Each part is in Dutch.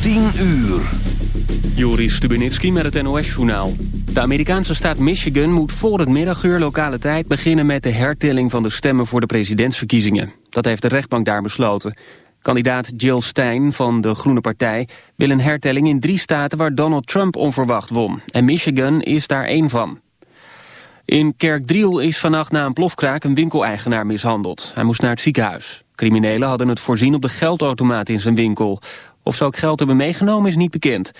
10 uur. Joris Stubenitski met het NOS-journaal. De Amerikaanse staat Michigan moet voor het middaguur lokale tijd beginnen met de hertelling van de stemmen voor de presidentsverkiezingen. Dat heeft de rechtbank daar besloten. Kandidaat Jill Stein van de Groene Partij wil een hertelling in drie staten waar Donald Trump onverwacht won. En Michigan is daar één van. In Kerkdriel is vannacht na een plofkraak een winkeleigenaar mishandeld. Hij moest naar het ziekenhuis. Criminelen hadden het voorzien op de geldautomaat in zijn winkel. Of ze ook geld hebben meegenomen is niet bekend.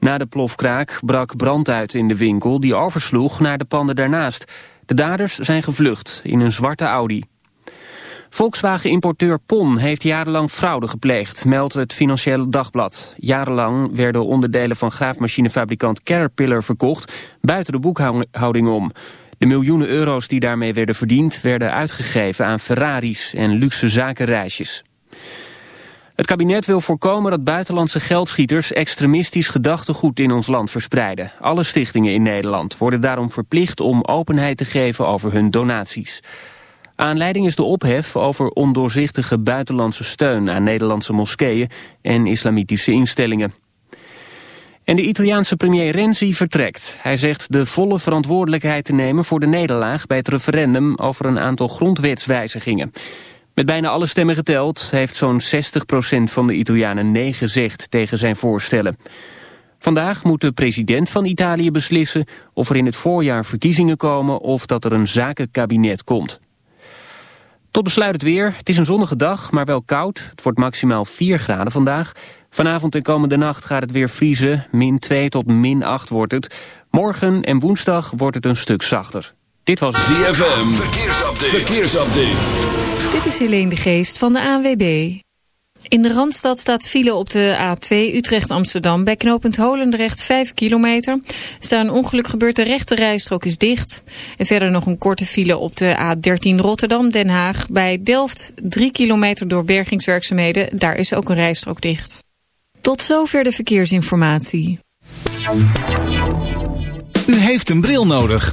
Na de plofkraak brak brand uit in de winkel die oversloeg naar de panden daarnaast. De daders zijn gevlucht in een zwarte Audi. Volkswagen-importeur PON heeft jarenlang fraude gepleegd, meldt het Financiële Dagblad. Jarenlang werden onderdelen van graafmachinefabrikant Caterpillar verkocht, buiten de boekhouding om. De miljoenen euro's die daarmee werden verdiend werden uitgegeven aan Ferraris en luxe zakenreisjes. Het kabinet wil voorkomen dat buitenlandse geldschieters extremistisch gedachtegoed in ons land verspreiden. Alle stichtingen in Nederland worden daarom verplicht om openheid te geven over hun donaties. Aanleiding is de ophef over ondoorzichtige buitenlandse steun aan Nederlandse moskeeën en islamitische instellingen. En de Italiaanse premier Renzi vertrekt. Hij zegt de volle verantwoordelijkheid te nemen voor de nederlaag bij het referendum over een aantal grondwetswijzigingen. Met bijna alle stemmen geteld heeft zo'n 60% van de Italianen nee gezegd tegen zijn voorstellen. Vandaag moet de president van Italië beslissen of er in het voorjaar verkiezingen komen of dat er een zakenkabinet komt. Tot besluit het weer. Het is een zonnige dag, maar wel koud. Het wordt maximaal 4 graden vandaag. Vanavond en komende nacht gaat het weer vriezen. Min 2 tot min 8 wordt het. Morgen en woensdag wordt het een stuk zachter. Dit was ZFM. Verkeersupdate. Verkeersupdate. Dit is Helene de Geest van de ANWB. In de Randstad staat file op de A2 Utrecht-Amsterdam. Bij knooppunt Holendrecht 5 kilometer. Er daar een ongeluk gebeurd, de rechte rijstrook is dicht. En verder nog een korte file op de A13 Rotterdam-Den Haag. Bij Delft 3 kilometer door bergingswerkzaamheden. Daar is ook een rijstrook dicht. Tot zover de verkeersinformatie. U heeft een bril nodig.